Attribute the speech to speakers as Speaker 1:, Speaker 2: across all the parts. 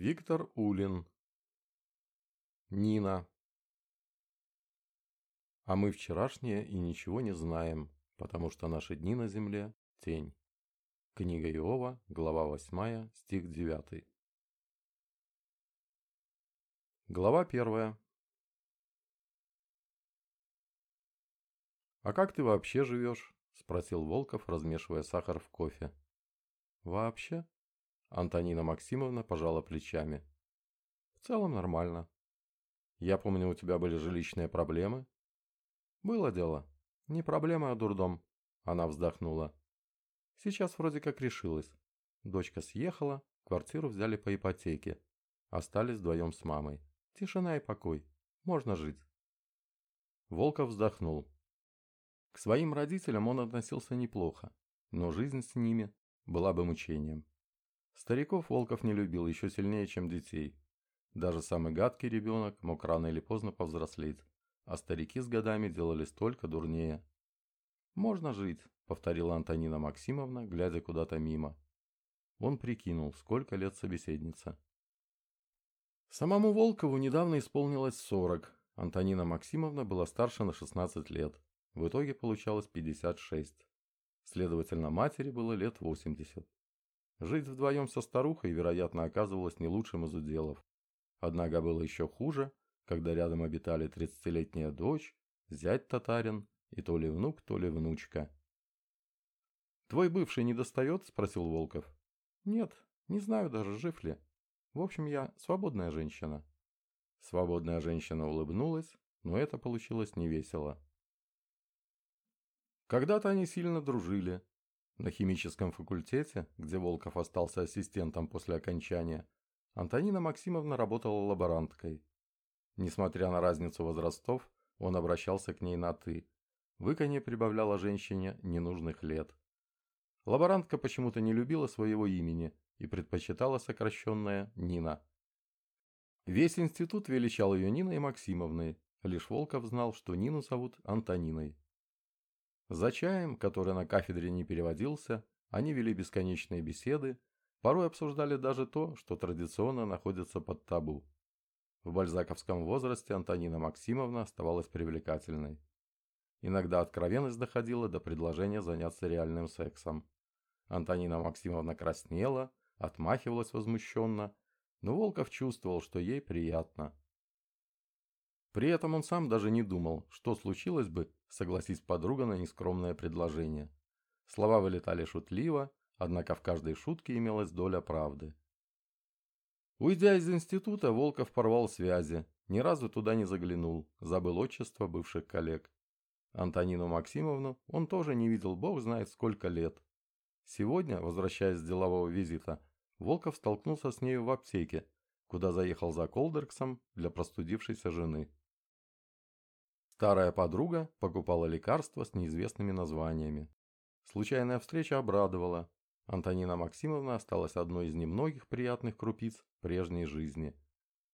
Speaker 1: Виктор Улин. Нина. А мы вчерашнее и ничего не знаем, потому что наши дни на земле – тень. Книга Иова, глава 8, стих 9. Глава 1. «А как ты вообще живешь?» – спросил Волков, размешивая сахар в кофе. «Вообще?» Антонина Максимовна пожала плечами. В целом нормально. Я помню, у тебя были жилищные проблемы. Было дело. Не проблема, а дурдом. Она вздохнула. Сейчас вроде как решилась. Дочка съехала, квартиру взяли по ипотеке. Остались вдвоем с мамой. Тишина и покой. Можно жить. Волков вздохнул. К своим родителям он относился неплохо, но жизнь с ними была бы мучением. Стариков Волков не любил еще сильнее, чем детей. Даже самый гадкий ребенок мог рано или поздно повзрослеть, а старики с годами делались только дурнее. «Можно жить», — повторила Антонина Максимовна, глядя куда-то мимо. Он прикинул, сколько лет собеседница. Самому Волкову недавно исполнилось 40. Антонина Максимовна была старше на 16 лет. В итоге получалось 56. Следовательно, матери было лет 80. Жить вдвоем со старухой, вероятно, оказывалось не лучшим из уделов. Однако было еще хуже, когда рядом обитали тридцатилетняя дочь, зять татарин и то ли внук, то ли внучка. «Твой бывший не достает?» – спросил Волков. «Нет, не знаю даже, жив ли. В общем, я свободная женщина». Свободная женщина улыбнулась, но это получилось невесело. Когда-то они сильно дружили, на химическом факультете, где Волков остался ассистентом после окончания, Антонина Максимовна работала лаборанткой. Несмотря на разницу возрастов, он обращался к ней на «ты». Выканье прибавляло женщине ненужных лет. Лаборантка почему-то не любила своего имени и предпочитала сокращенное «Нина». Весь институт величал ее Ниной Максимовной, лишь Волков знал, что Нину зовут Антониной. За чаем, который на кафедре не переводился, они вели бесконечные беседы, порой обсуждали даже то, что традиционно находится под табу. В бальзаковском возрасте Антонина Максимовна оставалась привлекательной. Иногда откровенность доходила до предложения заняться реальным сексом. Антонина Максимовна краснела, отмахивалась возмущенно, но Волков чувствовал, что ей приятно. При этом он сам даже не думал, что случилось бы, согласись подруга на нескромное предложение. Слова вылетали шутливо, однако в каждой шутке имелась доля правды. Уйдя из института, Волков порвал связи, ни разу туда не заглянул, забыл отчество бывших коллег. Антонину Максимовну он тоже не видел бог знает сколько лет. Сегодня, возвращаясь с делового визита, Волков столкнулся с нею в аптеке, куда заехал за Колдерксом для простудившейся жены. Старая подруга покупала лекарства с неизвестными названиями. Случайная встреча обрадовала. Антонина Максимовна осталась одной из немногих приятных крупиц прежней жизни.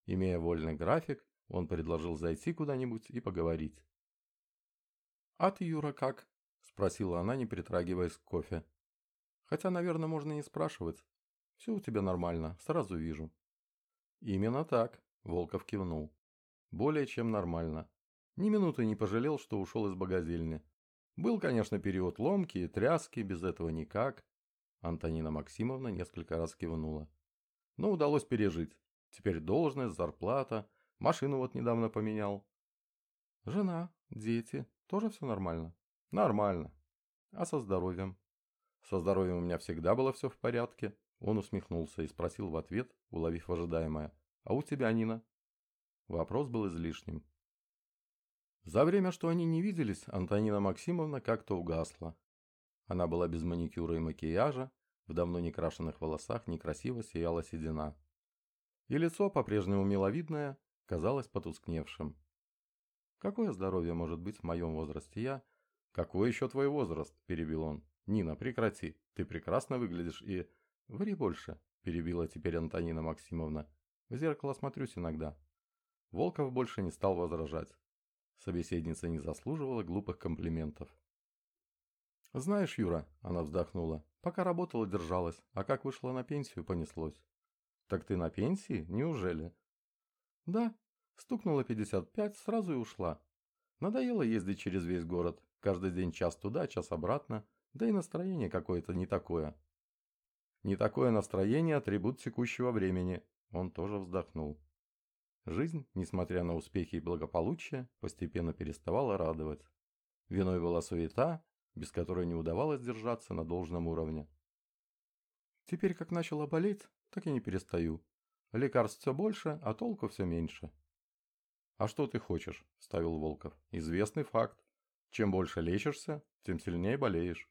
Speaker 1: Имея вольный график, он предложил зайти куда-нибудь и поговорить. «А ты, Юра, как?» – спросила она, не притрагиваясь к кофе. «Хотя, наверное, можно не спрашивать. Все у тебя нормально, сразу вижу». «Именно так», – Волков кивнул. «Более чем нормально. Ни минуты не пожалел, что ушел из богазельни. Был, конечно, период ломки и тряски, без этого никак. Антонина Максимовна несколько раз кивнула. Но удалось пережить. Теперь должность, зарплата, машину вот недавно поменял. Жена, дети, тоже все нормально? Нормально. А со здоровьем? Со здоровьем у меня всегда было все в порядке. Он усмехнулся и спросил в ответ, уловив ожидаемое. А у тебя, Нина? Вопрос был излишним. За время, что они не виделись, Антонина Максимовна как-то угасла. Она была без маникюра и макияжа, в давно не крашенных волосах некрасиво сияла седина. И лицо, по-прежнему миловидное, казалось потускневшим. «Какое здоровье может быть в моем возрасте? Я...» «Какой еще твой возраст?» – перебил он. «Нина, прекрати. Ты прекрасно выглядишь и...» «Ври больше», – перебила теперь Антонина Максимовна. «В зеркало смотрюсь иногда». Волков больше не стал возражать. Собеседница не заслуживала глупых комплиментов. «Знаешь, Юра», – она вздохнула, – «пока работала, держалась, а как вышла на пенсию, понеслось. Так ты на пенсии? Неужели? Да. Стукнула 55, сразу и ушла. Надоело ездить через весь город. Каждый день час туда, час обратно. Да и настроение какое-то не такое. Не такое настроение – атрибут текущего времени. Он тоже вздохнул. Жизнь, несмотря на успехи и благополучие, постепенно переставала радовать. Виной была суета, без которой не удавалось держаться на должном уровне. Теперь, как начала болеть, так и не перестаю. Лекарств все больше, а толку все меньше. «А что ты хочешь?» – ставил Волков. «Известный факт. Чем больше лечишься, тем сильнее болеешь».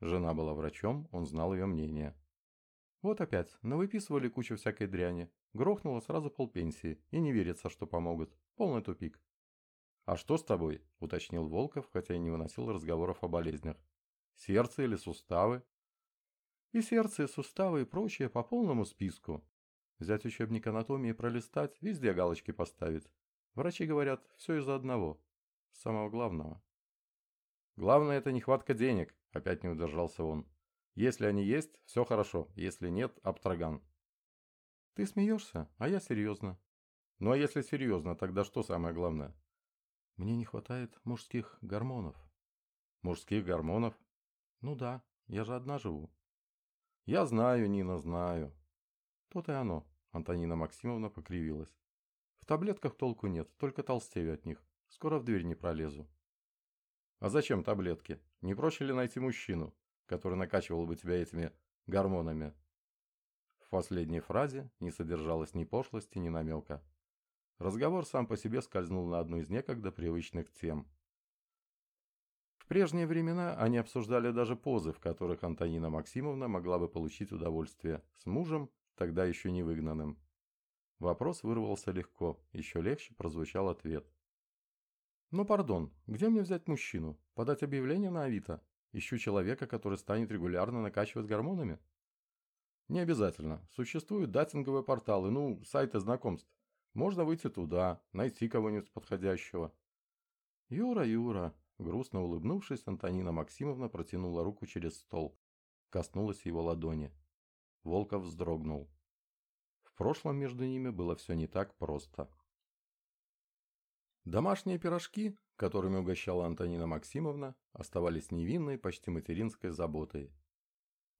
Speaker 1: Жена была врачом, он знал ее мнение. Вот опять, навыписывали кучу всякой дряни. Грохнуло сразу полпенсии, и не верится, что помогут. Полный тупик. «А что с тобой?» – уточнил Волков, хотя и не выносил разговоров о болезнях. «Сердце или суставы?» «И сердце, и суставы, и прочее по полному списку. Взять учебник анатомии и пролистать, везде галочки поставить. Врачи говорят, все из-за одного. Самого главного». «Главное – это нехватка денег», – опять не удержался он. «Если они есть, все хорошо. Если нет – обтраган». «Ты смеешься, а я серьезно». «Ну а если серьезно, тогда что самое главное?» Мне не хватает мужских гормонов. Мужских гормонов? Ну да, я же одна живу. Я знаю, Нина, знаю. То-то и оно, Антонина Максимовна покривилась. В таблетках толку нет, только толстею от них. Скоро в дверь не пролезу. А зачем таблетки? Не проще ли найти мужчину, который накачивал бы тебя этими гормонами? В последней фразе не содержалось ни пошлости, ни намека. Разговор сам по себе скользнул на одну из некогда привычных тем. В прежние времена они обсуждали даже позы, в которых Антонина Максимовна могла бы получить удовольствие с мужем, тогда еще не выгнанным. Вопрос вырвался легко, еще легче прозвучал ответ. «Ну, пардон, где мне взять мужчину? Подать объявление на Авито? Ищу человека, который станет регулярно накачивать гормонами?» «Не обязательно. Существуют датинговые порталы, ну, сайты знакомств. Можно выйти туда, найти кого-нибудь подходящего. Юра, Юра, грустно улыбнувшись, Антонина Максимовна протянула руку через стол. Коснулась его ладони. Волков вздрогнул. В прошлом между ними было все не так просто. Домашние пирожки, которыми угощала Антонина Максимовна, оставались невинной, почти материнской заботой.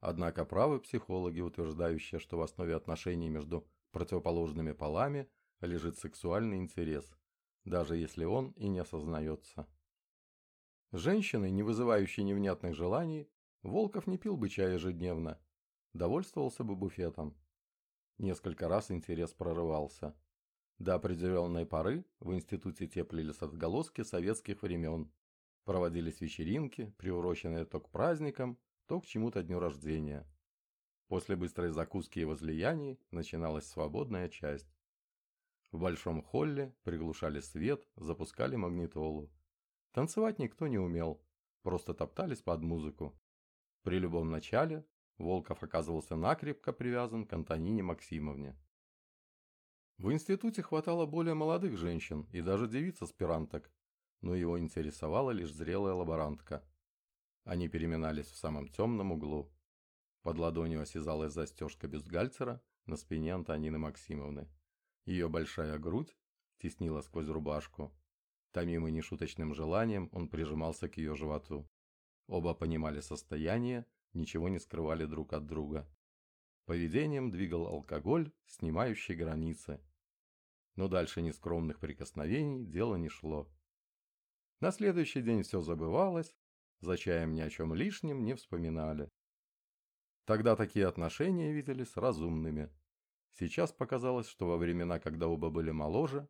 Speaker 1: Однако правы психологи, утверждающие, что в основе отношений между противоположными полами лежит сексуальный интерес, даже если он и не осознается. Женщины, не вызывающие невнятных желаний, Волков не пил бы чая ежедневно, довольствовался бы буфетом. Несколько раз интерес прорывался. До определенной поры в институте теплились отголоски советских времен. Проводились вечеринки, приуроченные то к праздникам, то к чему-то дню рождения. После быстрой закуски и возлияний начиналась свободная часть. В большом холле приглушали свет, запускали магнитолу. Танцевать никто не умел, просто топтались под музыку. При любом начале Волков оказывался накрепко привязан к Антонине Максимовне. В институте хватало более молодых женщин и даже девиц-аспиранток, но его интересовала лишь зрелая лаборантка. Они переминались в самом темном углу. Под ладонью осязалась застежка бюстгальтера на спине Антонины Максимовны. Ее большая грудь теснила сквозь рубашку. Томимый нешуточным желанием, он прижимался к ее животу. Оба понимали состояние, ничего не скрывали друг от друга. Поведением двигал алкоголь, снимающий границы. Но дальше нескромных прикосновений дело не шло. На следующий день все забывалось, за чаем ни о чем лишнем не вспоминали. Тогда такие отношения виделись разумными. Сейчас показалось, что во времена, когда оба были моложе,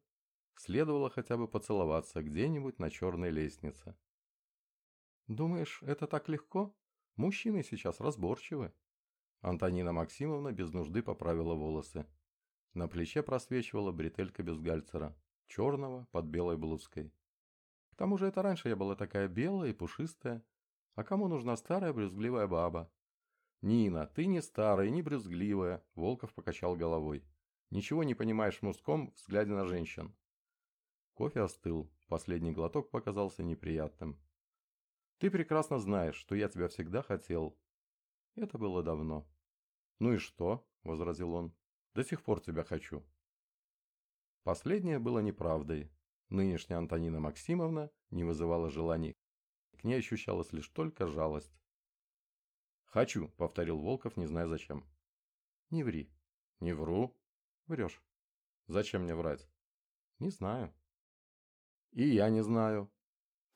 Speaker 1: следовало хотя бы поцеловаться где-нибудь на черной лестнице. «Думаешь, это так легко? Мужчины сейчас разборчивы». Антонина Максимовна без нужды поправила волосы. На плече просвечивала бретелька бюстгальтера, черного под белой блузкой. К тому же это раньше я была такая белая и пушистая. А кому нужна старая брюзгливая баба? «Нина, ты не старая, не брюзгливая», – Волков покачал головой. «Ничего не понимаешь в мужском взгляде на женщин». Кофе остыл, последний глоток показался неприятным. «Ты прекрасно знаешь, что я тебя всегда хотел». Это было давно. «Ну и что?» – возразил он. До сих пор тебя хочу». Последнее было неправдой. Нынешняя Антонина Максимовна не вызывала желаний. К ней ощущалась лишь только жалость. «Хочу», — повторил Волков, не зная зачем. «Не ври». «Не вру». «Врешь». «Зачем мне врать?» «Не знаю». «И я не знаю».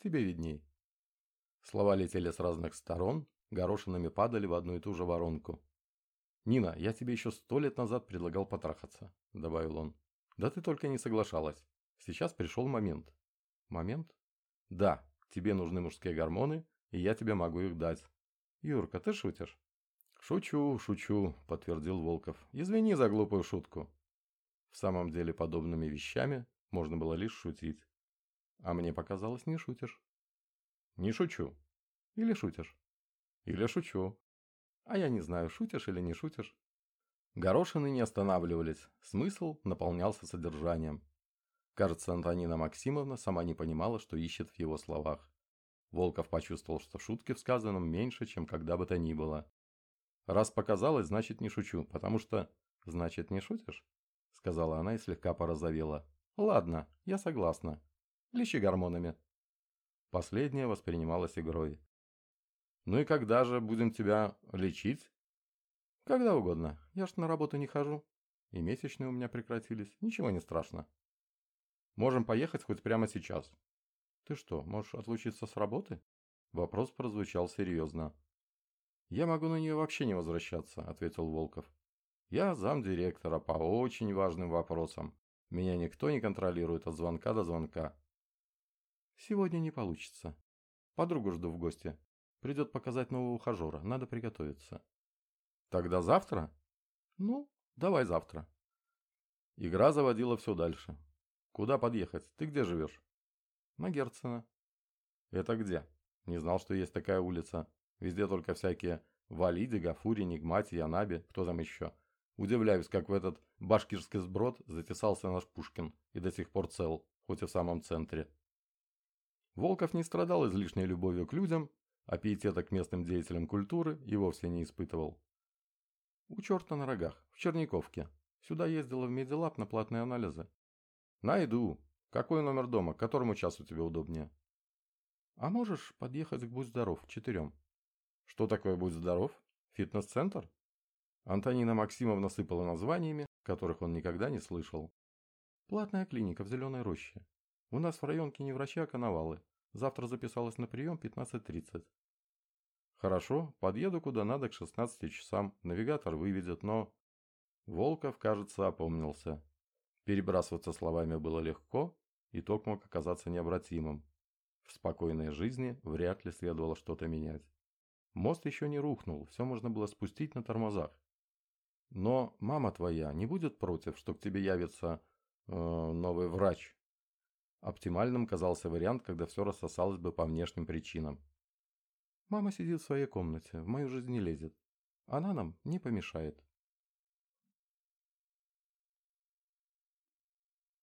Speaker 1: «Тебе видней». Слова летели с разных сторон, горошинами падали в одну и ту же воронку. «Нина, я тебе еще сто лет назад предлагал потрахаться», — добавил он. «Да ты только не соглашалась. Сейчас пришел момент». «Момент?» «Да, тебе нужны мужские гормоны, и я тебе могу их дать». «Юрка, ты шутишь?» «Шучу, шучу», — подтвердил Волков. «Извини за глупую шутку». В самом деле подобными вещами можно было лишь шутить. А мне показалось, не шутишь. Не шучу. Или шутишь? Или шучу. А я не знаю, шутишь или не шутишь. Горошины не останавливались, смысл наполнялся содержанием. Кажется, Антонина Максимовна сама не понимала, что ищет в его словах. Волков почувствовал, что шутки в сказанном меньше, чем когда бы то ни было. Раз показалось, значит не шучу, потому что... Значит, не шутишь? Сказала она и слегка порозовела. Ладно, я согласна. Лечи гормонами. Последнее воспринималось игрой. «Ну и когда же будем тебя лечить?» «Когда угодно. Я ж на работу не хожу. И месячные у меня прекратились. Ничего не страшно. Можем поехать хоть прямо сейчас». «Ты что, можешь отлучиться с работы?» Вопрос прозвучал серьезно. «Я могу на нее вообще не возвращаться», — ответил Волков. «Я замдиректора по очень важным вопросам. Меня никто не контролирует от звонка до звонка. Сегодня не получится. Подругу жду в гости. Придет показать нового ухажера. Надо приготовиться. Тогда завтра? Ну, давай завтра. Игра заводила все дальше. Куда подъехать? Ты где живешь? На Герцена. Это где? Не знал, что есть такая улица. Везде только всякие Валиди, Гафури, Нигмати, Янаби, кто там еще. Удивляюсь, как в этот башкирский сброд затесался наш Пушкин и до сих пор цел, хоть и в самом центре. Волков не страдал излишней любовью к людям, а пиетета к местным деятелям культуры и вовсе не испытывал. У черта на рогах, в Черниковке. Сюда ездила в Медилаб на платные анализы. Найду. Какой номер дома, к которому часу тебе удобнее? А можешь подъехать к Будь Здоров, четырем. Что такое Будь Здоров? Фитнес-центр? Антонина Максимовна сыпала названиями, которых он никогда не слышал. Платная клиника в Зеленой роще. У нас в районке не врачи, а коновалы. Завтра записалась на прием 15.30. Хорошо, подъеду куда надо к 16 часам. Навигатор выведет, но... Волков, кажется, опомнился. Перебрасываться словами было легко, итог мог оказаться необратимым. В спокойной жизни вряд ли следовало что-то менять. Мост еще не рухнул, все можно было спустить на тормозах. Но мама твоя не будет против, что к тебе явится э, новый врач, Оптимальным казался вариант, когда все рассосалось бы по внешним причинам. Мама сидит в своей комнате, в мою жизнь не лезет. Она нам не помешает.